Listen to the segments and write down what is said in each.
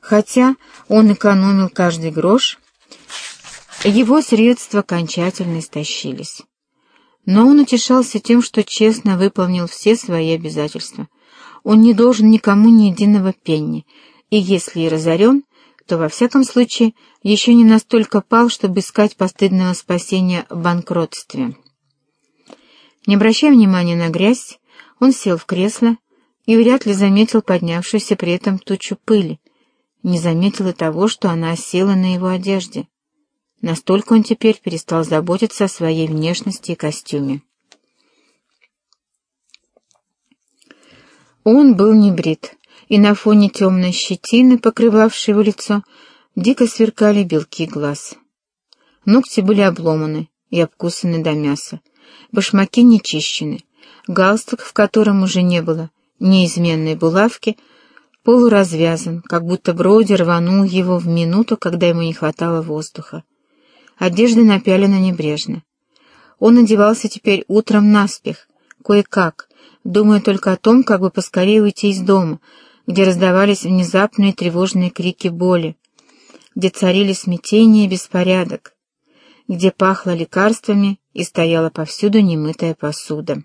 Хотя он экономил каждый грош, его средства окончательно истощились. Но он утешался тем, что честно выполнил все свои обязательства. Он не должен никому ни единого пенни, и если и разорен, то, во всяком случае, еще не настолько пал, чтобы искать постыдного спасения в банкротстве. Не обращая внимания на грязь, он сел в кресло и вряд ли заметил поднявшуюся при этом тучу пыли, не заметил и того, что она осела на его одежде. Настолько он теперь перестал заботиться о своей внешности и костюме. Он был не брит, и на фоне темной щетины, покрывавшей его лицо, дико сверкали белки глаз. Ногти были обломаны и обкусаны до мяса, башмаки не чищены, галстук, в котором уже не было неизменной булавки, полуразвязан, как будто Броуди рванул его в минуту, когда ему не хватало воздуха. Одежда напялена небрежно. Он одевался теперь утром наспех, кое-как, думая только о том, как бы поскорее уйти из дома, где раздавались внезапные тревожные крики боли, где царили смятение и беспорядок, где пахло лекарствами и стояла повсюду немытая посуда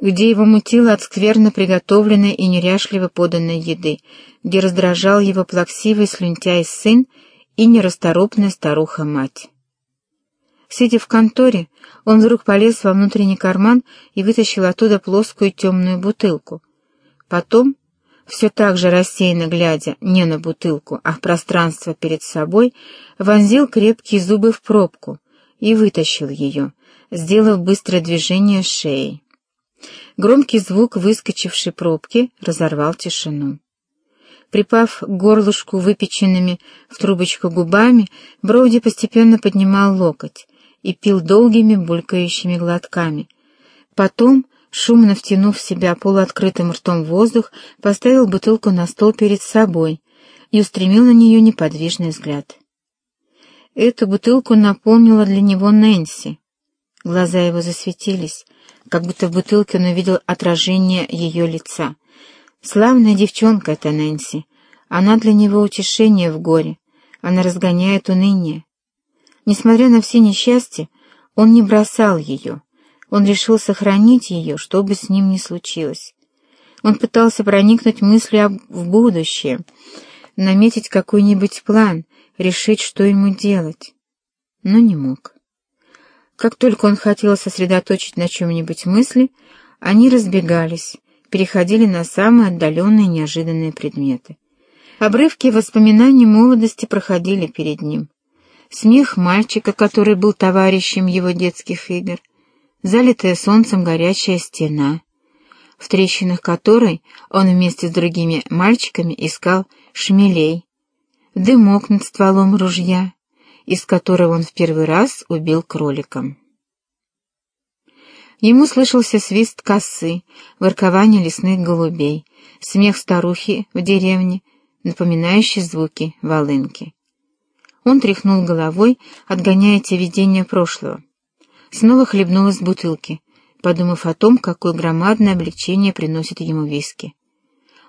где его мутило от скверно приготовленной и неряшливо поданной еды, где раздражал его плаксивый слюнтяй сын и нерасторопная старуха-мать. Сидя в конторе, он вдруг полез во внутренний карман и вытащил оттуда плоскую темную бутылку. Потом, все так же рассеянно глядя не на бутылку, а в пространство перед собой, вонзил крепкие зубы в пробку и вытащил ее, сделав быстрое движение шеей. Громкий звук выскочившей пробки разорвал тишину. Припав к горлышку выпеченными в трубочку губами, Броуди постепенно поднимал локоть и пил долгими булькающими глотками. Потом, шумно втянув в себя полуоткрытым ртом воздух, поставил бутылку на стол перед собой и устремил на нее неподвижный взгляд. Эту бутылку наполнила для него Нэнси. Глаза его засветились, как будто в бутылке он увидел отражение ее лица. Славная девчонка эта Нэнси. Она для него утешение в горе. Она разгоняет уныние. Несмотря на все несчастья, он не бросал ее. Он решил сохранить ее, что бы с ним ни случилось. Он пытался проникнуть мыслью в будущее, наметить какой-нибудь план, решить, что ему делать, но не мог. Как только он хотел сосредоточить на чем-нибудь мысли, они разбегались, переходили на самые отдаленные неожиданные предметы. Обрывки воспоминаний молодости проходили перед ним. Смех мальчика, который был товарищем его детских игр, залитая солнцем горячая стена, в трещинах которой он вместе с другими мальчиками искал шмелей, дымок над стволом ружья, из которого он в первый раз убил кролика. Ему слышался свист косы, воркование лесных голубей, смех старухи в деревне, напоминающий звуки волынки. Он тряхнул головой, отгоняя те видения прошлого. Снова хлебнул из бутылки, подумав о том, какое громадное облегчение приносит ему виски.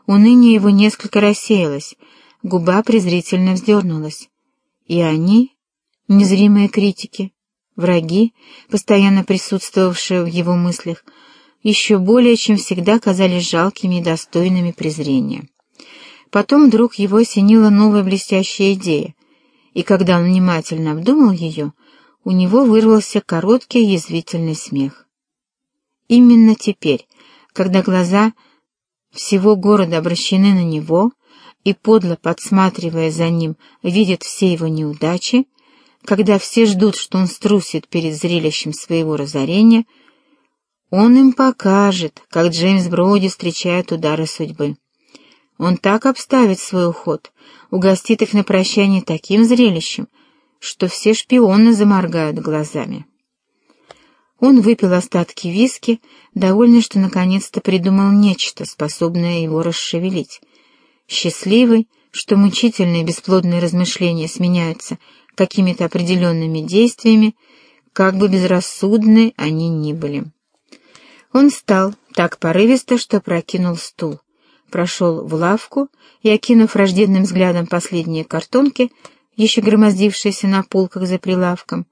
Уныние его несколько рассеялось, губа презрительно вздернулась. И они незримые критики, враги, постоянно присутствовавшие в его мыслях, еще более чем всегда казались жалкими и достойными презрения. Потом вдруг его осенила новая блестящая идея, и когда он внимательно обдумал ее, у него вырвался короткий язвительный смех. Именно теперь, когда глаза всего города обращены на него, и подло подсматривая за ним, видят все его неудачи, когда все ждут, что он струсит перед зрелищем своего разорения, он им покажет, как Джеймс Броуди встречает удары судьбы. Он так обставит свой уход, угостит их на прощание таким зрелищем, что все шпионы заморгают глазами. Он выпил остатки виски, довольный, что наконец-то придумал нечто, способное его расшевелить. Счастливый, что мучительные бесплодные размышления сменяются какими-то определенными действиями, как бы безрассудны они ни были. Он встал так порывисто, что прокинул стул, прошел в лавку и, окинув враждебным взглядом последние картонки, еще громоздившиеся на полках за прилавком,